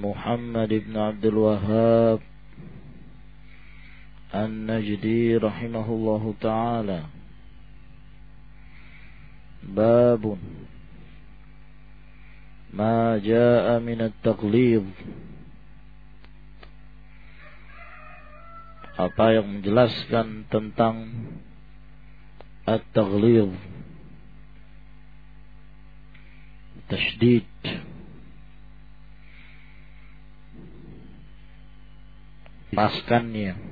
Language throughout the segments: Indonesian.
محمد بن عبد الوهاب النجدي رحمه الله تعالى باب ما جاء من التقليد apa yang menjelaskan tentang at-taghlid tasydid paskannya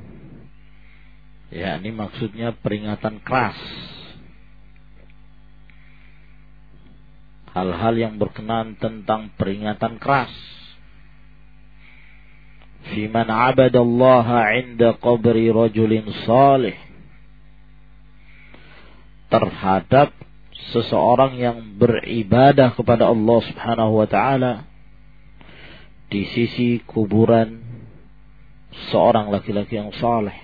ya ini maksudnya peringatan keras. Hal-hal yang berkenan tentang peringatan keras. Fi man abadallaha 'inda qabri rajulin salih. Terhadap seseorang yang beribadah kepada Allah Subhanahu wa taala di sisi kuburan seorang laki-laki yang saleh.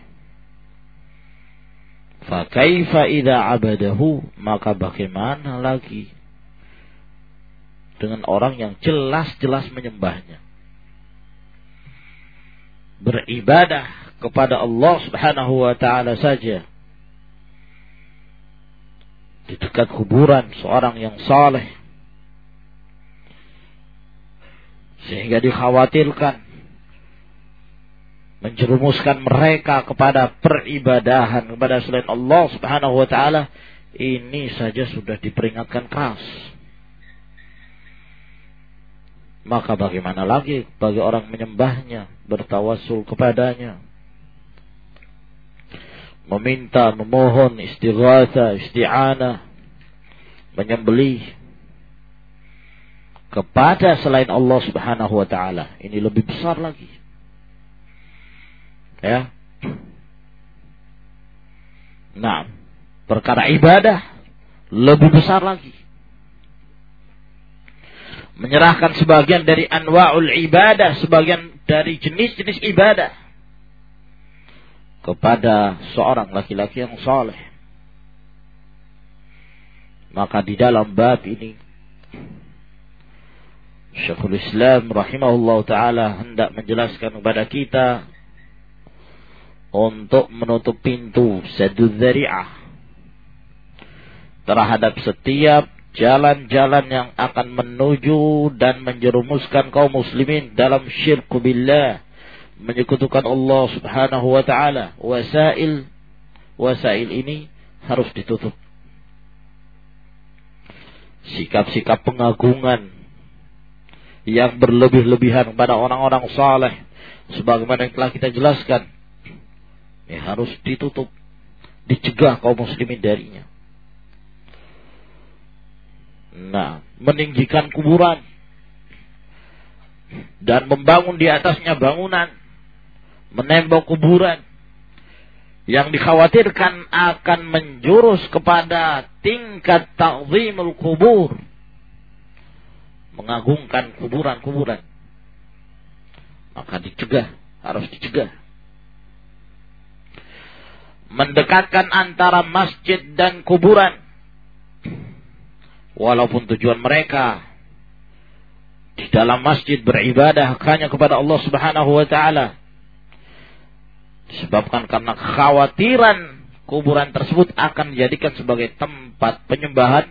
Fakaifa idza abadahu maka bagaimana lagi dengan orang yang jelas-jelas menyembahnya. Beribadah kepada Allah Subhanahu wa taala saja. Di dekat kuburan seorang yang saleh. Sehingga dikhawatirkan menjerumuskan mereka kepada peribadahan kepada selain Allah Subhanahu wa taala ini saja sudah diperingatkan keras. Maka bagaimana lagi bagi orang menyembahnya, bertawasul kepadanya, meminta, memohon istighatha, isti'anah, menyembelih kepada selain Allah Subhanahu wa taala. Ini lebih besar lagi. Ya. Nah, perkara ibadah lebih besar lagi. Menyerahkan sebagian dari anwa'ul ibadah, sebagian dari jenis-jenis ibadah kepada seorang laki-laki yang saleh. Maka di dalam bab ini Syekhul Islam rahimahullah taala hendak menjelaskan kepada kita untuk menutup pintu sadud dzari'ah terhadap setiap jalan-jalan yang akan menuju dan menjerumuskan kaum muslimin dalam syirku billah menyekutukan Allah Subhanahu wa taala. Wasail wasail ini harus ditutup. Sikap-sikap pengagungan yang berlebih-lebihan pada orang-orang saleh sebagaimana yang telah kita jelaskan ini harus ditutup, dicegah kaum muslimin darinya. Nah, meninggikan kuburan. Dan membangun di atasnya bangunan, menembok kuburan. Yang dikhawatirkan akan menjurus kepada tingkat ta'zimul kubur. Mengagungkan kuburan-kuburan. Maka dicegah harus dicegah mendekatkan antara masjid dan kuburan. Walaupun tujuan mereka di dalam masjid beribadah hanya kepada Allah Subhanahu wa taala. Disebabkan karena kekhawatiran kuburan tersebut akan dijadikan sebagai tempat penyembahan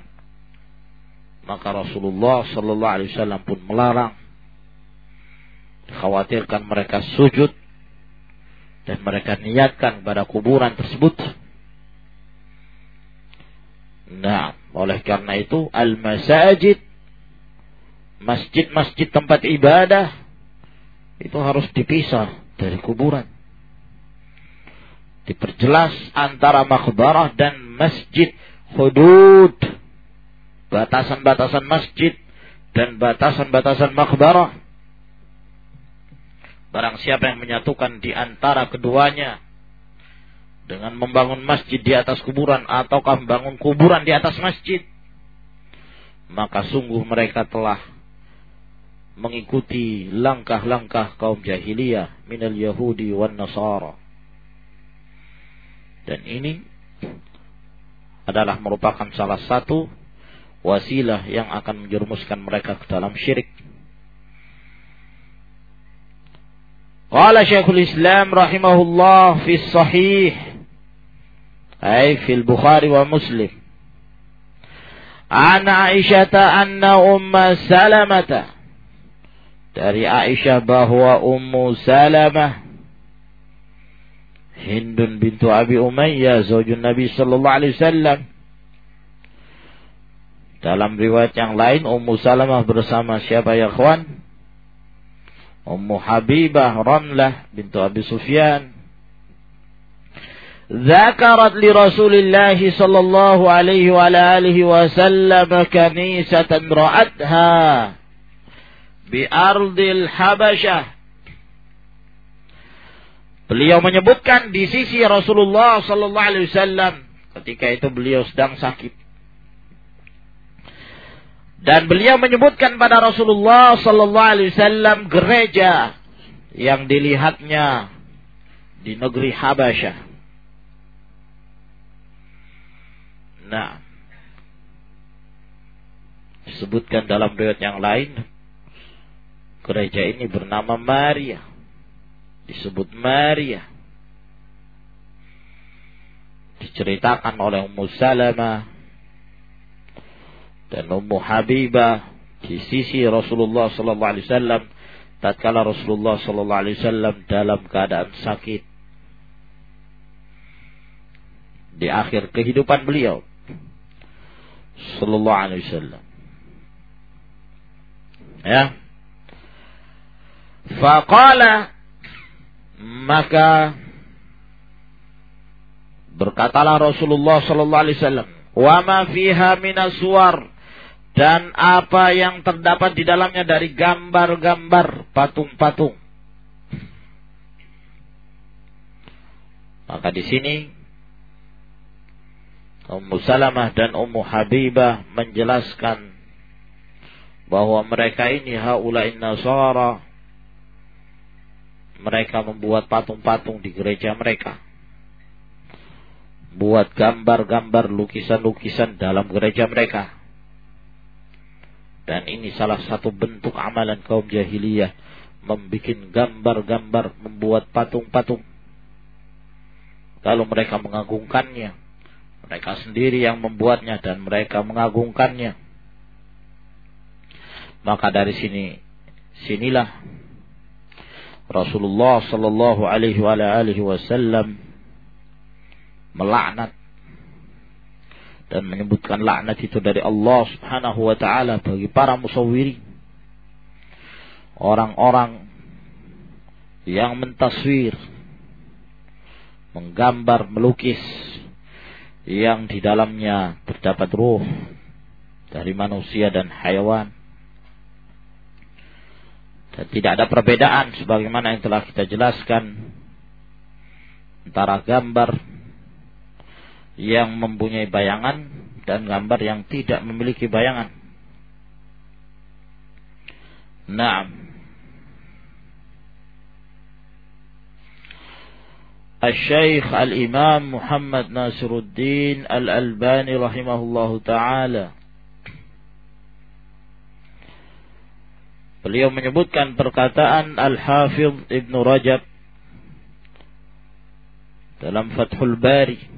Maka Rasulullah sallallahu alaihi wasallam pun melarang khawatirkan mereka sujud dan mereka niatkan pada kuburan tersebut. Nah, oleh karena itu al-masajid masjid-masjid tempat ibadah itu harus dipisah dari kuburan. Diperjelas antara makbarah dan masjid hudud. Batasan-batasan masjid dan batasan-batasan makbarah. Barang siapa yang menyatukan di antara keduanya dengan membangun masjid di atas kuburan ataukah membangun kuburan di atas masjid, maka sungguh mereka telah mengikuti langkah-langkah kaum jahiliyah minal Yahudi wan Nasara. Dan ini adalah merupakan salah satu wasilah yang akan menjerumuskan mereka ke dalam syirik. Qala Syekhul Islam rahimahullah fi sahih ay fi al-Bukhari wa Muslim. An Aisyah anna Umma Salamah dari Aisyah bahwa Ummu Salamah Hindun bintu Abi Umayyah zaujun Nabi sallallahu alaihi wasallam dalam riwayat yang lain Ummu Salamah bersama siapa ya kawan? Ummu Habibah Ramlah bintu Abi Sufyan ذكرت لرسول الله صلى الله عليه وعلى آله وسلم كنيسة رأتها bi'ardil Habasyah. Beliau menyebutkan di sisi Rasulullah sallallahu alaihi wasallam ketika itu beliau sedang sakit. Dan beliau menyebutkan pada Rasulullah sallallahu alaihi wasallam gereja yang dilihatnya di negeri Habasyah. Nah, disebutkan dalam riwayat yang lain Gereja ini bernama Maria. Disebut Maria. Diceritakan oleh Ummu Salamah dan Ummu Habibah di sisi Rasulullah sallallahu alaihi wasallam tatkala Rasulullah sallallahu alaihi wasallam dalam keadaan sakit. Di akhir kehidupan beliau sallallahu alaihi wasallam. Ya. Faqala maka berkatalah Rasulullah sallallahu alaihi wasallam, "Wa ma fiha minaswar" dan apa yang terdapat di dalamnya dari gambar-gambar patung-patung. Maka di sini Ummu Salamah dan Ummu Habibah menjelaskan bahwa mereka ini haulain nasara mereka membuat patung-patung di gereja mereka. Buat gambar-gambar lukisan-lukisan dalam gereja mereka. Dan ini salah satu bentuk amalan kaum jahiliyah. Membuat gambar-gambar, membuat patung-patung. Lalu mereka mengagungkannya. Mereka sendiri yang membuatnya dan mereka mengagungkannya. Maka dari sini, sinilah Rasulullah sallallahu alaihi wasallam melaknat dan menyebutkan laknat itu dari Allah Subhanahu wa taala bagi para musawwiri orang-orang yang mentaswir menggambar melukis yang di dalamnya terdapat ruh dari manusia dan hayawan dan tidak ada perbedaan sebagaimana yang telah kita jelaskan. Antara gambar yang mempunyai bayangan dan gambar yang tidak memiliki bayangan. Nah, Al-Syeikh Al-Imam Muhammad Nasiruddin Al-Albani rahimahullahu taala. Beliau menyebutkan perkataan Al-Hafidh Ibn Rajab dalam Fathul Bari.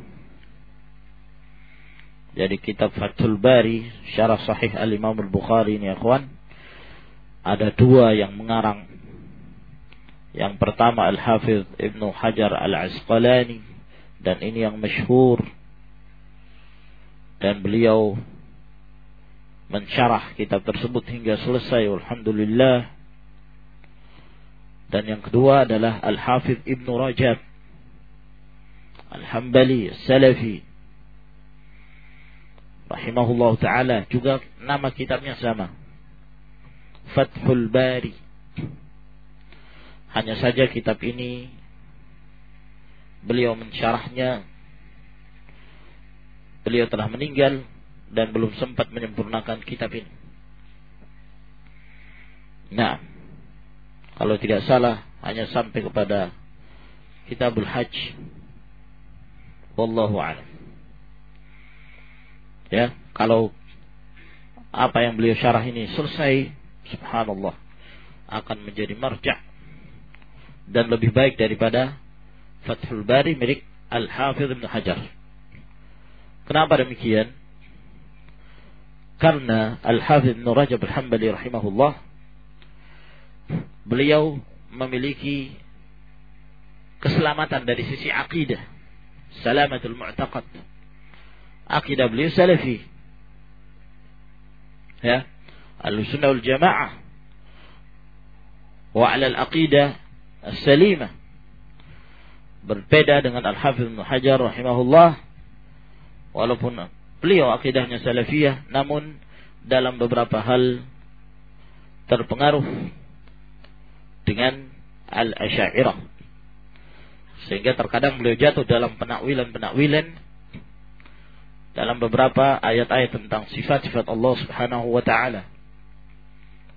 Jadi kitab Fathul Bari, syarah sahih al-Imam al-Bukhari ini ya kawan. Ada dua yang mengarang. Yang pertama Al-Hafidh Ibnu Hajar Al-Asqalani. Dan ini yang masyhur. Dan beliau mensyarah kitab tersebut hingga selesai. Alhamdulillah. Dan yang kedua adalah Al-Hafidh Ibnu Rajab. Al-Hambali, Salafi rahimahullah taala. Juga nama kitabnya sama. Fathul Bari. Hanya saja kitab ini beliau mensyarahnya. Beliau telah meninggal dan belum sempat menyempurnakan kitab ini. Nah kalau tidak salah hanya sampai kepada kitabul hajj. Wallahu a'lam Ya, kalau apa yang beliau syarah ini selesai, subhanallah, akan menjadi marja' dan lebih baik daripada Fathul Bari milik Al-Hafidh Ibn Hajar. Kenapa demikian? Karena Al-Hafidh Ibn Rajab Al-Hambali rahimahullah beliau memiliki keselamatan dari sisi akidah, salamatul mu'taqad akidah beliau salafi. Ya. Al-sunnah wal jamaah. Wa ala al-aqidah as-salimah. Berbeda dengan Al-Hafidh Ibn Hajar rahimahullah. Walaupun beliau akidahnya salafiyah. Namun dalam beberapa hal terpengaruh dengan al-asyairah. Sehingga terkadang beliau jatuh dalam penakwilan-penakwilan dalam beberapa ayat-ayat tentang sifat-sifat Allah Subhanahu wa taala.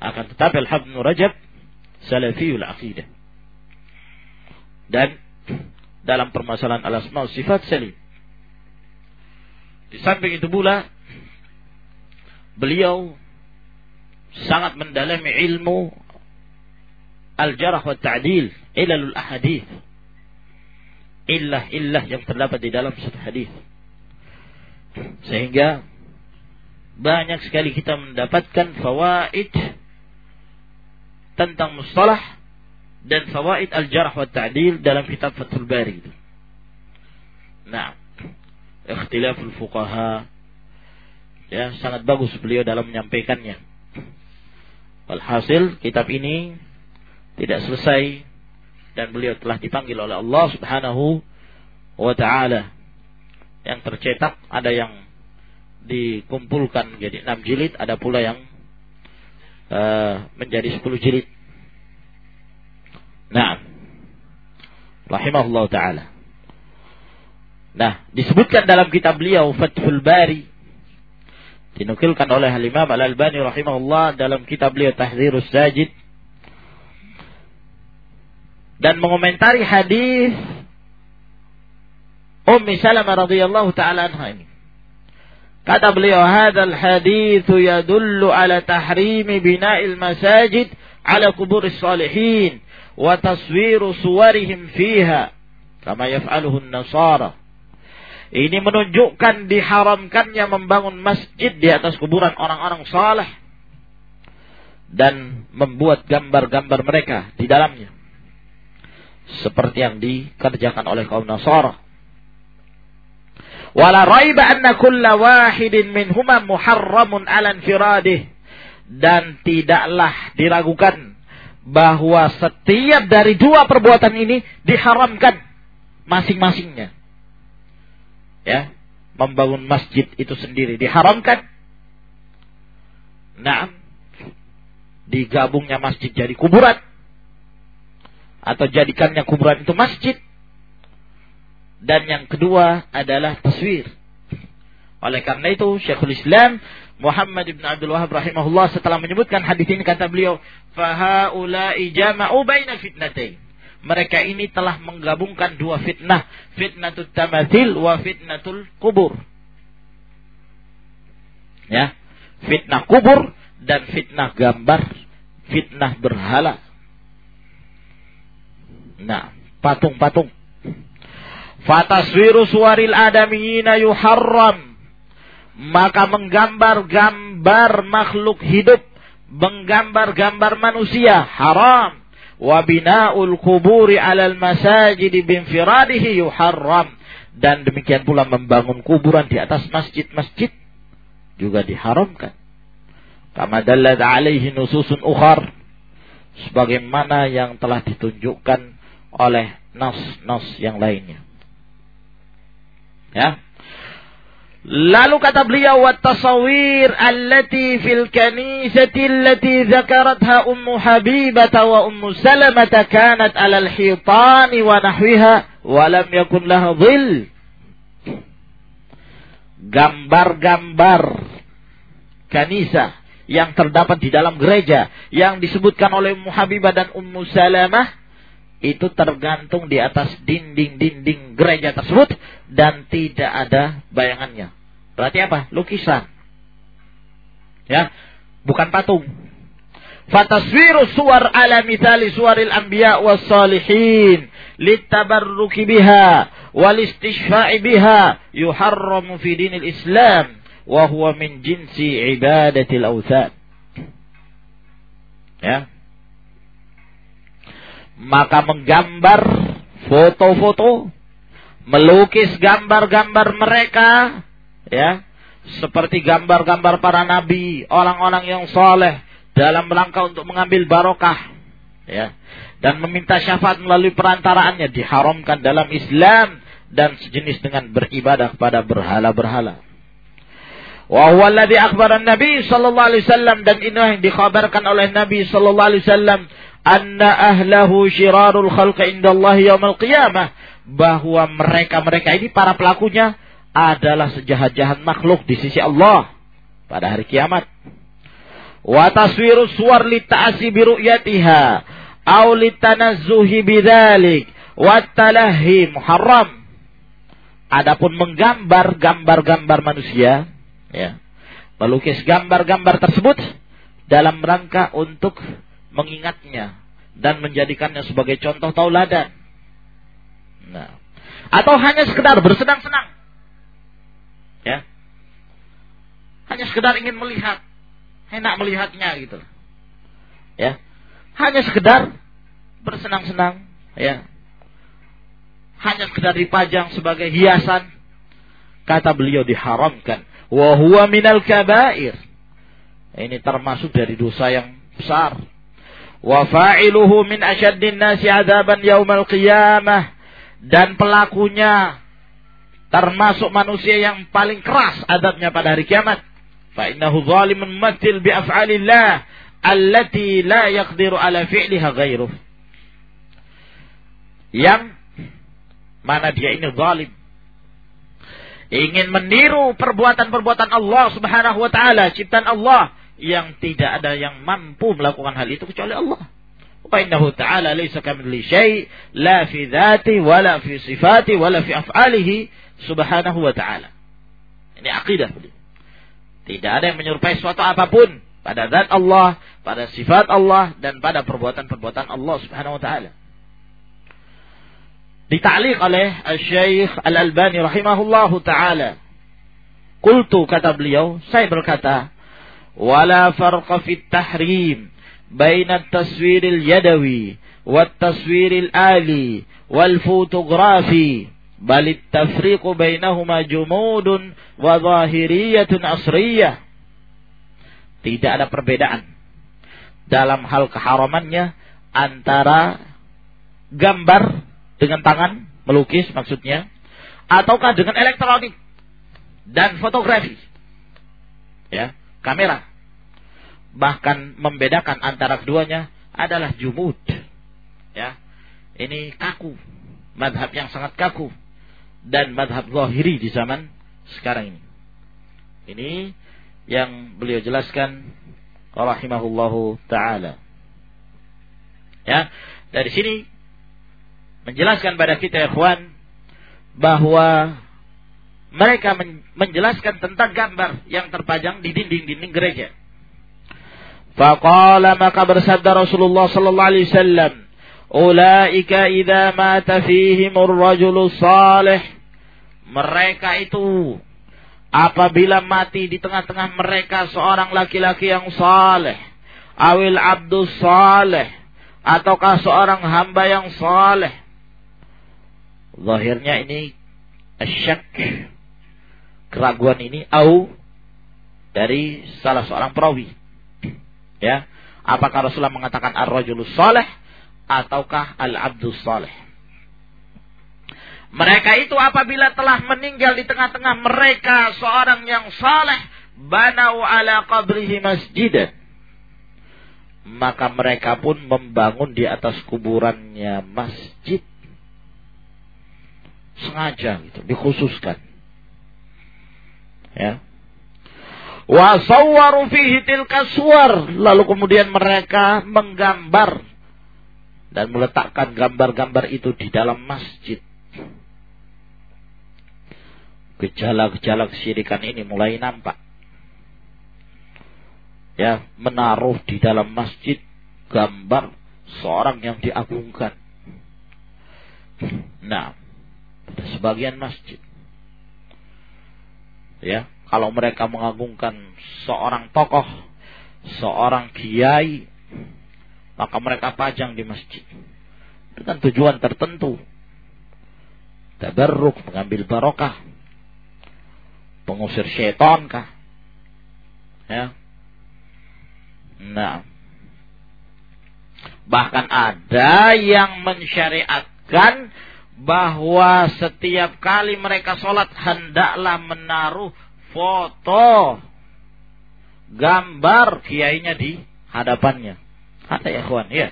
Akan tetapi Al-Habib Rajab salafiyul aqidah. Dan dalam permasalahan al-asma sifat salim. Di samping itu pula beliau sangat mendalami ilmu al-jarh wa ta'dil, ilalul ahadith. Illah-illah yang terdapat di dalam satu hadis. Sehingga banyak sekali kita mendapatkan fawaid tentang mustalah dan fawaid al-jarh wa ta'dil dalam kitab Fathul Bari. Nah, ikhtilaful fuqaha ya sangat bagus beliau dalam menyampaikannya. Walhasil kitab ini tidak selesai dan beliau telah dipanggil oleh Allah Subhanahu wa taala yang tercetak, ada yang dikumpulkan menjadi enam jilid, ada pula yang uh, menjadi sepuluh jilid. Nah, rahimahullah taala. Nah, disebutkan dalam kitab beliau Fathul Bari dinukilkan oleh Al-Imam Al-Albani rahimahullah dalam kitab beliau Tahdzirus Sajid dan mengomentari hadis Ummi Salamah radhiyallahu taala anha ini. Kata beliau, "Hadzal haditsu yadullu ala tahrimi bina'il masajid ala kuburis salihin wa taswiru suwarihim fiha kama yaf'aluhu an-nasara." Ini menunjukkan diharamkannya membangun masjid di atas kuburan orang-orang saleh dan membuat gambar-gambar mereka di dalamnya. Seperti yang dikerjakan oleh kaum Nasara Wala raiba anna kulla wahidin minhuma muharramun ala infiradih. Dan tidaklah diragukan bahwa setiap dari dua perbuatan ini diharamkan masing-masingnya. Ya, membangun masjid itu sendiri diharamkan. Nah, digabungnya masjid jadi kuburan atau jadikannya kuburan itu masjid dan yang kedua adalah taswir. Oleh karena itu Syekhul Islam Muhammad bin Abdul Wahab rahimahullah setelah menyebutkan hadis ini kata beliau, "Fahaula'i jama'u baina fitnatain." Mereka ini telah menggabungkan dua fitnah, fitnatul tamathil wa fitnatul kubur. Ya, fitnah kubur dan fitnah gambar, fitnah berhala. Nah, patung-patung Fataswiru suwaril adamiyina yuharram. maka menggambar-gambar makhluk hidup, menggambar-gambar manusia haram. Wa bina'ul kuburi 'alal masajid binfiradihi yuharram. Dan demikian pula membangun kuburan di atas masjid-masjid juga diharamkan. Kama dallat alaihi nususun ukhar. Sebagaimana yang telah ditunjukkan oleh nas-nas yang lainnya. Ya. Lalu kata beliau wa tasawir allati fil kanisati allati dzakaratha ummu Habibah wa ummu Salamah kanat 'ala al-hitan wa nahwiha wa lam yakun laha dhil. Gambar-gambar kanisa yang terdapat di dalam gereja yang disebutkan oleh Ummu Habibah dan Ummu Salamah itu tergantung di atas dinding-dinding gereja tersebut dan tidak ada bayangannya. Berarti apa? Lukisan. Ya, bukan patung. Fataswiru suwar ala mithali suwaril anbiya was salihin litabarruki biha wal istishfa'i biha yuharramu fi dinil Islam wa huwa min jinsi ibadatil awthan. Ya, maka menggambar foto-foto, melukis gambar-gambar mereka, ya, seperti gambar-gambar para nabi, orang-orang yang soleh dalam rangka untuk mengambil barokah, ya, dan meminta syafaat melalui perantaraannya diharamkan dalam Islam dan sejenis dengan beribadah kepada berhala-berhala. Wa huwa Nabi sallallahu alaihi wasallam dan ini yang dikhabarkan oleh Nabi sallallahu alaihi wasallam anna ahlahu syirarul khalqa indallahi yaumal qiyamah bahwa mereka-mereka ini para pelakunya adalah sejahat-jahat makhluk di sisi Allah pada hari kiamat. Wa taswiru suwar li ta'asi bi ru'yatiha aw li tanazzuhi bidzalik wa talahi muharram. Adapun menggambar gambar-gambar manusia, ya, melukis gambar-gambar tersebut dalam rangka untuk mengingatnya dan menjadikannya sebagai contoh tauladan. Nah, atau hanya sekedar bersenang-senang. Ya. Hanya sekedar ingin melihat, enak melihatnya gitu. Ya. Hanya sekedar bersenang-senang, ya. Hanya sekedar dipajang sebagai hiasan. Kata beliau diharamkan. Wa huwa minal kabair. Ini termasuk dari dosa yang besar wa fa'iluhu min asyaddin nasi adaban yaumal qiyamah. Dan pelakunya termasuk manusia yang paling keras adabnya pada hari kiamat. Fa innahu zalimun matil bi af'alillah allati la yaqdiru ala fi'liha ghairuh. Yang mana dia ini zalim. Ingin meniru perbuatan-perbuatan Allah Subhanahu wa taala ciptaan Allah yang tidak ada yang mampu melakukan hal itu kecuali Allah. Wa innahu ta'ala laysa kamitsli syai' la fi dzati wala fi sifati wala fi af'alihi subhanahu wa ta'ala. Ini akidah Tidak ada yang menyerupai suatu apa pun pada zat Allah, pada sifat Allah dan pada perbuatan-perbuatan Allah Subhanahu wa taala. Dita'liq oleh Syekh Al-Albani rahimahullahu taala. Qultu kata beliau, saya berkata, wala farqa fit tahrim baina taswiril yadawi wat taswiril ali wal fotografi. Bal tafriqu bainahuma jumudun wa zahiriyatun asriyah. Tidak ada perbedaan dalam hal keharamannya antara gambar dengan tangan melukis maksudnya ataukah dengan elektronik dan fotografi. Ya kamera. Bahkan membedakan antara keduanya adalah jumud. Ya. Ini kaku. Madhab yang sangat kaku. Dan madhab zahiri di zaman sekarang ini. Ini yang beliau jelaskan rahimahullahu taala. Ya, dari sini menjelaskan pada kita ikhwan bahwa mereka menjelaskan tentang gambar yang terpajang di dinding-dinding gereja. Faqala maka bersabda Rasulullah sallallahu alaihi wasallam, "Ulaika idza mata fihim ar-rajulu salih." Mereka itu apabila mati di tengah-tengah mereka seorang laki-laki yang saleh, awil abdus saleh, ataukah seorang hamba yang saleh. Zahirnya ini syak keraguan ini au dari salah seorang perawi. Ya, apakah Rasulullah mengatakan ar-rajulus saleh ataukah al-abdus saleh? Mereka itu apabila telah meninggal di tengah-tengah mereka seorang yang saleh, banau ala qabrihi masjidan. Maka mereka pun membangun di atas kuburannya masjid. Sengaja gitu, dikhususkan. Ya. Lalu kemudian mereka menggambar dan meletakkan gambar-gambar itu di dalam masjid gejala-gejala kesyirikan ini mulai nampak. Ya, menaruh di dalam masjid gambar seorang yang diagungkan. Nah, sebagian masjid. Ya, kalau mereka mengagungkan seorang tokoh, seorang kiai, maka mereka pajang di masjid. Dengan tujuan tertentu. Tabarruk, mengambil barokah pengusir setan kah? Ya. Nah. Bahkan ada yang mensyariatkan bahwa setiap kali mereka sholat hendaklah menaruh foto gambar kiainya di hadapannya. Ada ya kawan, ya.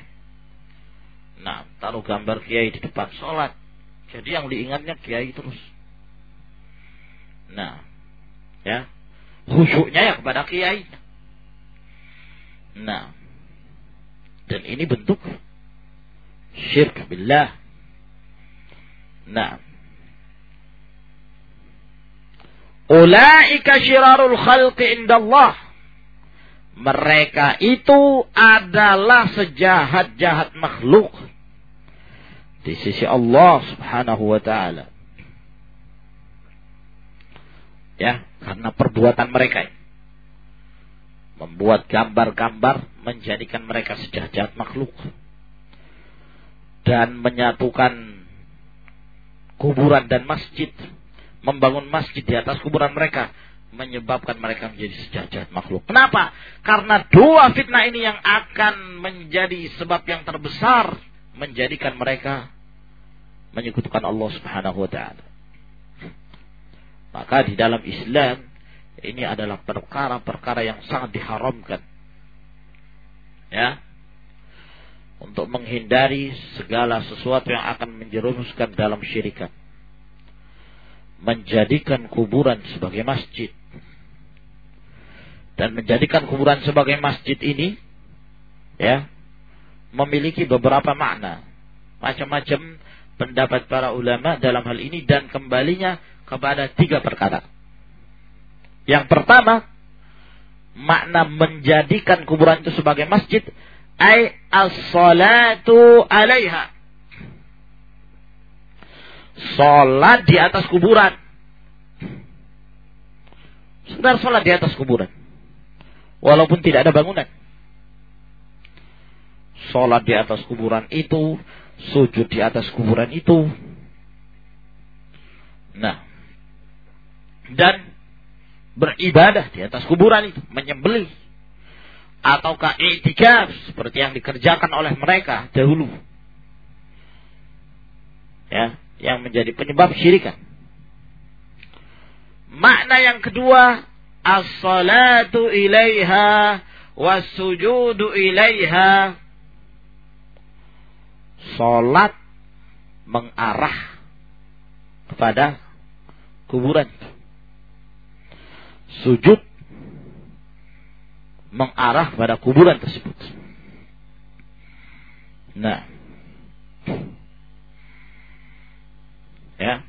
Nah, taruh gambar kiai di depan sholat. Jadi yang diingatnya kiai terus. Nah, ya khusyuknya ya kepada kiai nah dan ini bentuk syirk billah nah Ulaika syirarul khalqi indallah. Mereka itu adalah sejahat-jahat makhluk di sisi Allah Subhanahu wa taala. Ya, karena perbuatan mereka membuat gambar-gambar menjadikan mereka sejahat makhluk dan menyatukan kuburan dan masjid membangun masjid di atas kuburan mereka menyebabkan mereka menjadi sejahat makhluk. Kenapa? Karena dua fitnah ini yang akan menjadi sebab yang terbesar menjadikan mereka menyekutukan Allah Subhanahu wa taala. Maka di dalam Islam ini adalah perkara-perkara yang sangat diharamkan. Ya. Untuk menghindari segala sesuatu yang akan menjerumuskan dalam syirikat. Menjadikan kuburan sebagai masjid. Dan menjadikan kuburan sebagai masjid ini ya memiliki beberapa makna. Macam-macam pendapat para ulama dalam hal ini dan kembalinya kepada tiga perkara. Yang pertama, makna menjadikan kuburan itu sebagai masjid, ay as-salatu alaiha. Salat di atas kuburan. Sekedar salat di atas kuburan. Walaupun tidak ada bangunan. Salat di atas kuburan itu, sujud di atas kuburan itu. Nah, dan beribadah di atas kuburan itu, menyembelih ataukah i'tikaf seperti yang dikerjakan oleh mereka dahulu. Ya, yang menjadi penyebab syirikan. Makna yang kedua, as-salatu ilaiha was-sujudu ilaiha. Salat mengarah kepada kuburan sujud mengarah pada kuburan tersebut. Nah, ya,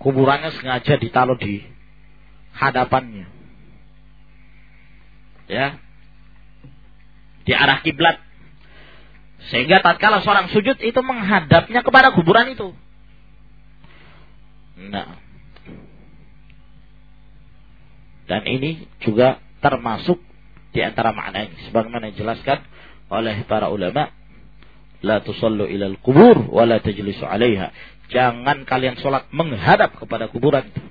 kuburannya sengaja ditaruh di hadapannya, ya, di arah kiblat, sehingga tatkala seorang sujud itu menghadapnya kepada kuburan itu. Nah, Dan ini juga termasuk di antara makna ini. Sebagaimana dijelaskan oleh para ulama. La tusallu ilal kubur wa la tajlisu alaiha. Jangan kalian sholat menghadap kepada kuburan itu.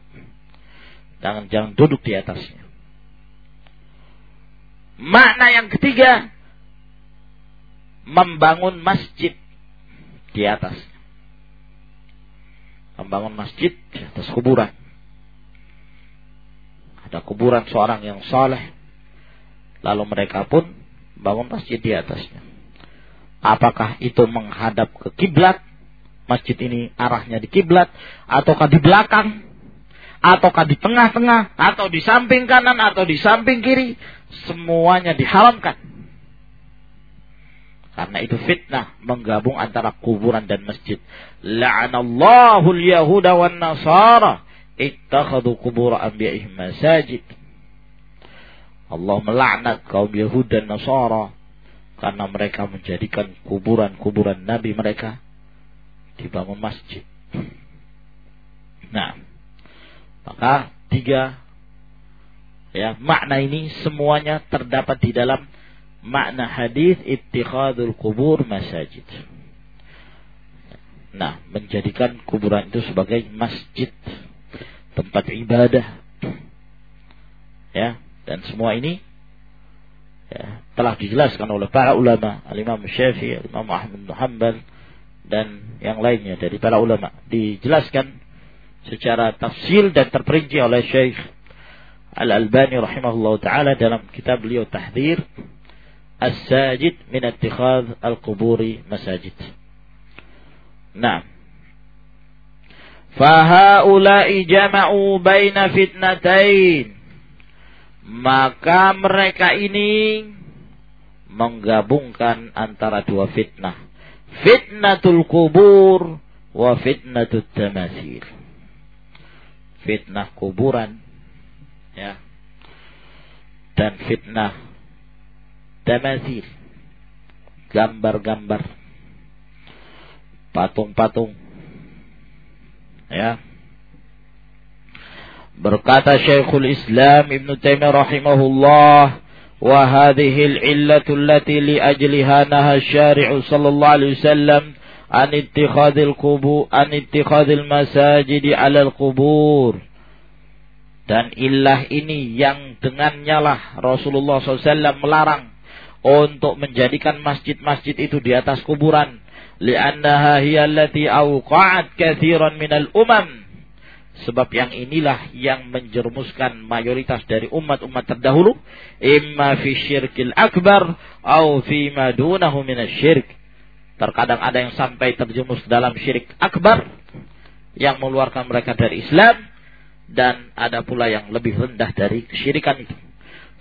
Jangan, jangan duduk di atasnya. Makna yang ketiga, membangun masjid di atas. Membangun masjid di atas kuburan. Ada kuburan seorang yang saleh. Lalu mereka pun bangun masjid di atasnya. Apakah itu menghadap ke kiblat? Masjid ini arahnya di kiblat ataukah di belakang? Ataukah di tengah-tengah atau di samping kanan atau di samping kiri? Semuanya diharamkan. Karena itu fitnah menggabung antara kuburan dan masjid. La'anallahu al-yahuda wan nasara ittakhadhu kubur anbiya'ihim masajid. Allah melaknat kaum Yahudi dan Nasara karena mereka menjadikan kuburan-kuburan nabi mereka dibangun masjid. Nah, maka tiga ya makna ini semuanya terdapat di dalam makna hadis ittikhadul kubur masajid. Nah, menjadikan kuburan itu sebagai masjid, tempat ibadah. Ya, dan semua ini ya, telah dijelaskan oleh para ulama, Al-Imam Syafi'i, Al-Imam Ahmad bin dan yang lainnya dari para ulama. Dijelaskan secara tafsil dan terperinci oleh Syekh Al-Albani rahimahullah taala dalam kitab beliau Tahdir As-Sajid min Ittikhadh Al-Quburi Masajid. Nah. Fahaula'i jama'u baina fitnatain maka mereka ini menggabungkan antara dua fitnah. Fitnatul kubur wa fitnatul tamasil. Fitnah kuburan ya. Dan fitnah tamasil. Gambar-gambar. Patung-patung. Ya Berkata Syekhul Islam Ibn Taimiyah rahimahullah wa hadhihi al-illatu allati li ajliha naha syari'u sallallahu alaihi wasallam an ittikhadil qubur an ittikhadil masajidi 'ala al-qubur dan illah ini yang dengannya lah Rasulullah SAW melarang untuk menjadikan masjid-masjid itu di atas kuburan. Li'annaha hiya allati awqa'at katsiran minal umam Sebab yang inilah yang menjerumuskan mayoritas dari umat-umat terdahulu. Imma fi syirkil akbar. Au fi madunahu minasyirk. Terkadang ada yang sampai terjerumus dalam syirik akbar. Yang mengeluarkan mereka dari Islam. Dan ada pula yang lebih rendah dari kesyirikan itu.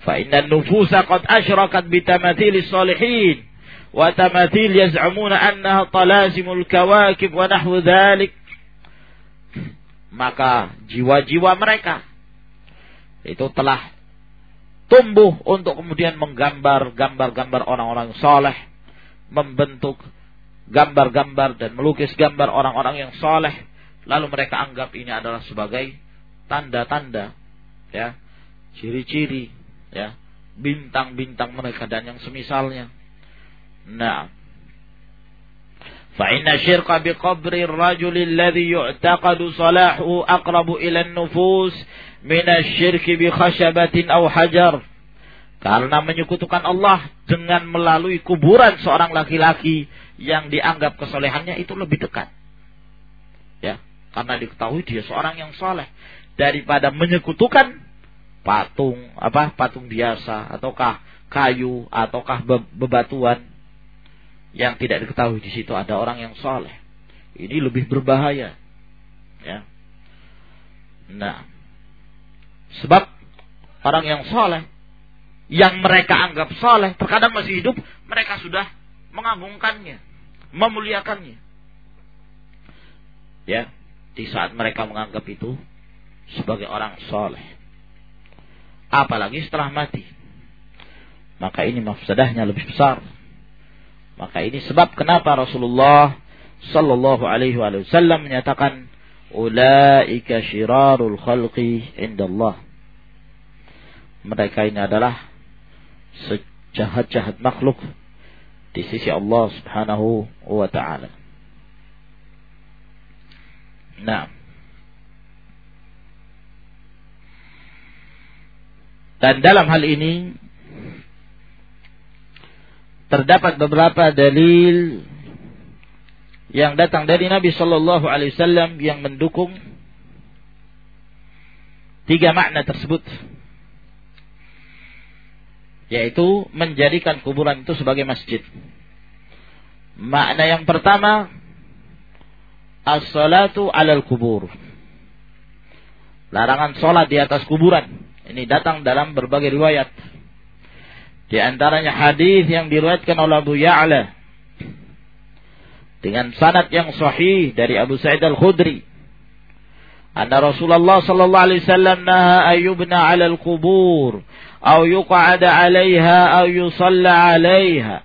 Fa inna nufusa qad asyrakat bitamathili salihin. Wa tamathil yaz'amuna annaha talazimul kawakib wa nahwu dhalik maka jiwa-jiwa mereka itu telah tumbuh untuk kemudian menggambar gambar-gambar orang-orang soleh, membentuk gambar-gambar dan melukis gambar orang-orang yang soleh, lalu mereka anggap ini adalah sebagai tanda-tanda, ya, ciri-ciri, ya, bintang-bintang mereka dan yang semisalnya. Nah, فإن الشرك بقبر الرجل الذي يعتقد صلاحه أقرب إلى النفوس من الشرك بخشبة أو حجر karena menyekutukan Allah dengan melalui kuburan seorang laki-laki yang dianggap kesolehannya itu lebih dekat. Ya, karena diketahui dia seorang yang soleh daripada menyekutukan patung apa patung biasa ataukah kayu ataukah bebatuan yang tidak diketahui di situ ada orang yang soleh. Ini lebih berbahaya. Ya. Nah, sebab orang yang soleh, yang mereka anggap soleh, terkadang masih hidup, mereka sudah mengagungkannya, memuliakannya. Ya, di saat mereka menganggap itu sebagai orang soleh. Apalagi setelah mati. Maka ini mafsadahnya lebih besar maka ini sebab kenapa Rasulullah sallallahu alaihi wasallam menyatakan ulaika syirarul khalqi indallah. mereka ini adalah sejahat-jahat makhluk di sisi Allah Subhanahu wa taala. Nah. Dan dalam hal ini terdapat beberapa dalil yang datang dari Nabi Shallallahu Alaihi Wasallam yang mendukung tiga makna tersebut yaitu menjadikan kuburan itu sebagai masjid. Makna yang pertama as-salatu 'alal kubur. Larangan sholat di atas kuburan. Ini datang dalam berbagai riwayat. Di antaranya hadis yang diriwayatkan oleh Abu Ya'la. Dengan sanad yang sahih dari Abu Sa'id Al-Khudri. Anna Rasulullah sallallahu alaihi wasallam naha ayyubna 'alal kubur atau yuq'ada 'alaiha atau yusalla 'alaiha.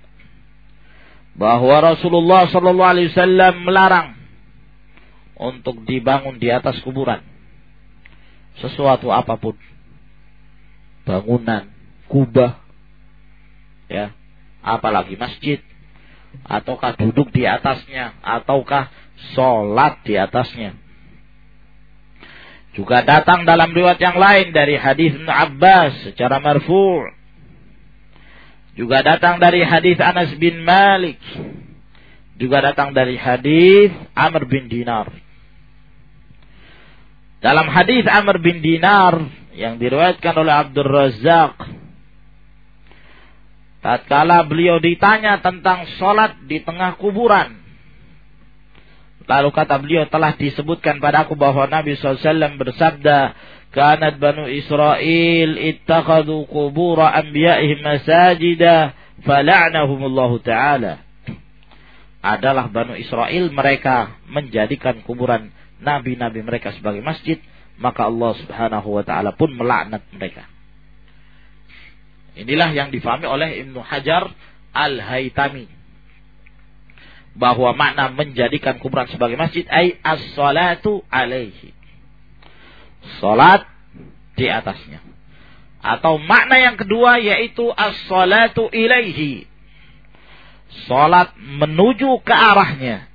Bahwa Rasulullah sallallahu alaihi wasallam melarang untuk dibangun di atas kuburan. Sesuatu apa pun. Bangunan kubah ya. Apalagi masjid. Ataukah duduk di atasnya ataukah sholat di atasnya. Juga datang dalam riwayat yang lain dari hadis Abbas secara marfu' juga datang dari hadis Anas bin Malik. Juga datang dari hadis Amr bin Dinar. Dalam hadis Amr bin Dinar yang diriwayatkan oleh Abdul Razak tatkala beliau ditanya tentang sholat di tengah kuburan Lalu kata beliau telah disebutkan pada aku bahwa Nabi SAW bersabda, Kanat Banu Israel ittakhadu kubura anbiya'ihim masajida fala'nahumullahu ta'ala. Adalah Banu Israel mereka menjadikan kuburan nabi-nabi mereka sebagai masjid, maka Allah Subhanahu wa taala pun melaknat mereka. Inilah yang difahami oleh Ibnu Hajar Al-Haytami bahwa makna menjadikan kuburan sebagai masjid ay as-salatu alaihi. Salat di atasnya. Atau makna yang kedua yaitu as-salatu ilaihi. Salat menuju ke arahnya.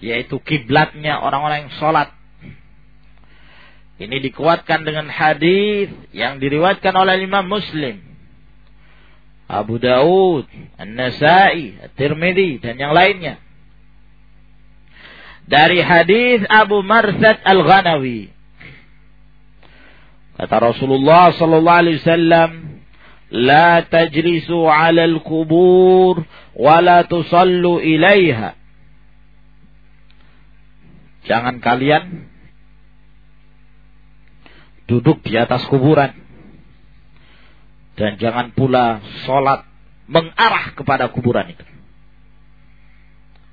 Yaitu kiblatnya orang-orang yang salat. Ini dikuatkan dengan hadis yang diriwayatkan oleh Imam Muslim Abu Daud, An-Nasai, At-Tirmidzi dan yang lainnya. Dari hadis Abu Marsad Al-Ghanawi. Kata Rasulullah sallallahu alaihi wasallam, "La tajlisu 'ala al-qubur ilaiha." Jangan kalian duduk di atas kuburan dan jangan pula sholat mengarah kepada kuburan itu.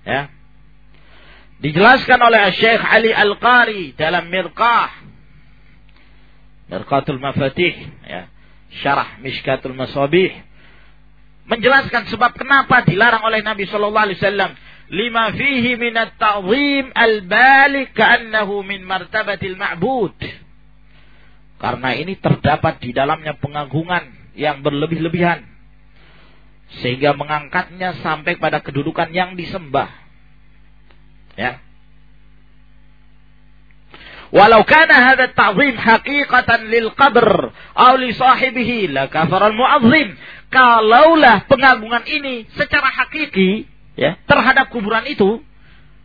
Ya. Dijelaskan oleh Syekh Ali Al-Qari dalam Mirqah. Mirqatul Mafatih. Ya. Syarah Mishkatul Masabih. Menjelaskan sebab kenapa dilarang oleh Nabi Shallallahu Alaihi Wasallam lima fihi minat ta'zim al-balik ka'annahu min martabatil ma'bud. Karena ini terdapat di dalamnya pengagungan yang berlebih-lebihan sehingga mengangkatnya sampai pada kedudukan yang disembah. Ya. Walau kana hadha ta'zim haqiqatan lil qabr aw li sahibihi la kafara al mu'azzim. Kalaulah pengagungan ini secara hakiki ya terhadap kuburan itu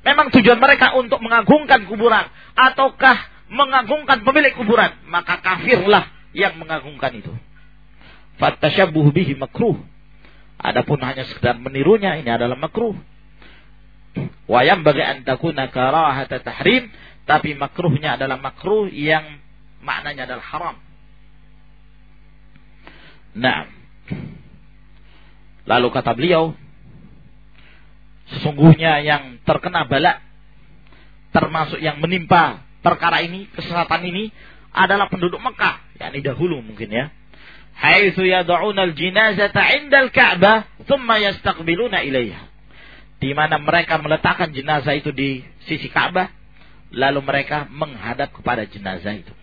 memang tujuan mereka untuk mengagungkan kuburan ataukah mengagungkan pemilik kuburan, maka kafirlah yang mengagungkan itu. Fattasyabuh bihi makruh. Adapun hanya sekedar menirunya ini adalah makruh. Wayam bagi antakuna karahata tahrim. Tapi makruhnya adalah makruh yang maknanya adalah haram. Nah. Lalu kata beliau. Sesungguhnya yang terkena balak. Termasuk yang menimpa perkara ini, kesesatan ini. Adalah penduduk Mekah. Yang dahulu mungkin ya haitsu yad'una al-jinazata 'inda al-Ka'bah thumma yastaqbiluna ilaiha. Di mana mereka meletakkan jenazah itu di sisi Ka'bah lalu mereka menghadap kepada jenazah itu.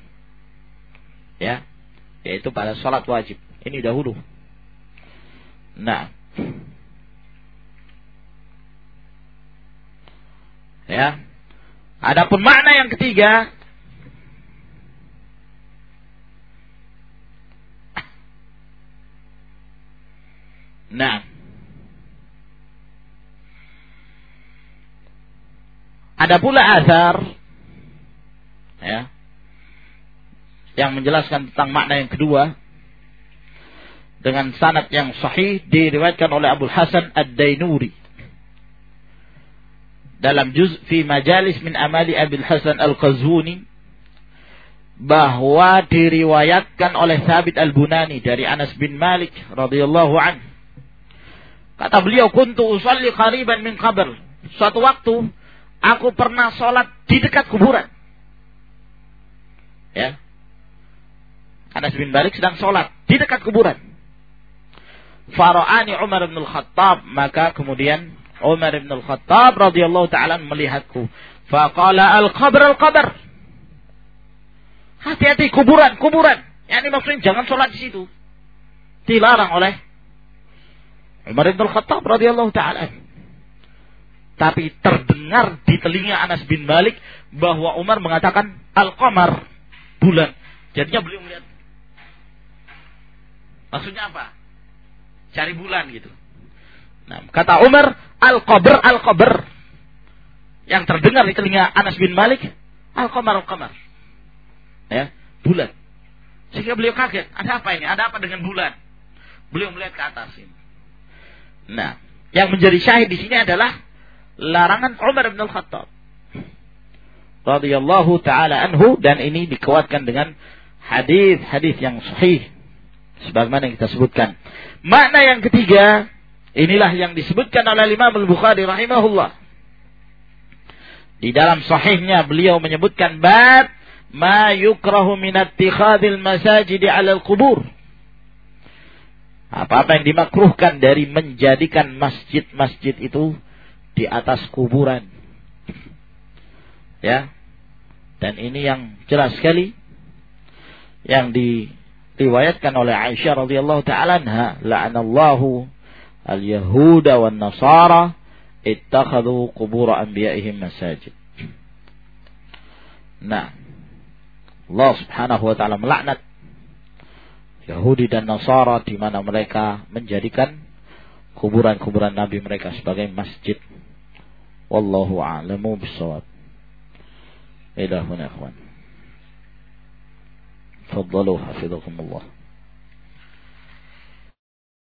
Ya. yaitu pada sholat wajib. Ini dahulu. Nah. Ya. Adapun makna yang ketiga Nah. Ada pula asar ya yang menjelaskan tentang makna yang kedua dengan sanad yang sahih diriwayatkan oleh Abu Hasan Ad-Dainuri dalam juz fi majalis min amali Abil Hasan Al-Qazwini bahwa diriwayatkan oleh Sabit Al-Bunani dari Anas bin Malik radhiyallahu an. Kata beliau, "Kuntu usalli qariban min qabr." Suatu waktu aku pernah sholat di dekat kuburan. Ya. Anas bin Malik sedang sholat di dekat kuburan. Fara'ani Umar bin Al-Khattab, maka kemudian Umar bin Al-Khattab radhiyallahu taala melihatku. Faqala al-qabr al-qabr. Hati-hati kuburan, kuburan. Yang maksudnya jangan sholat di situ. Dilarang oleh Umar bin Al-Khattab radhiyallahu taala. Tapi terdengar di telinga Anas bin Malik bahwa Umar mengatakan al-qamar, bulan. Jadinya beliau melihat. Maksudnya apa? Cari bulan gitu. Nah, kata Umar, Al-Qabr, Al-Qabr. Yang terdengar di telinga Anas bin Malik, Al-Qamar, Al-Qamar. Ya, bulan. Sehingga beliau kaget, ada apa ini? Ada apa dengan bulan? Beliau melihat ke atas ini. Nah, yang menjadi syahid di sini adalah larangan Umar bin Al-Khattab radhiyallahu taala anhu dan ini dikuatkan dengan hadis-hadis yang sahih sebagaimana yang kita sebutkan. Makna yang ketiga Inilah yang disebutkan oleh Imam Al-Bukhari rahimahullah. Di dalam sahihnya beliau menyebutkan bab ma yukrahu min attikhadil masajid 'ala al-qubur. Apa-apa yang dimakruhkan dari menjadikan masjid-masjid itu di atas kuburan. Ya. Dan ini yang jelas sekali yang diriwayatkan oleh Aisyah radhiyallahu taala anha, la'anallahu al-Yahuda wa Nasara ittakhadhu qubur anbiya'ihim masajid. Nah, Allah Subhanahu wa taala melaknat Yahudi dan Nasara di mana mereka menjadikan kuburan-kuburan nabi mereka sebagai masjid. Wallahu a'lamu bissawab. Ila huna ikhwan. Faddalu hafizakumullah.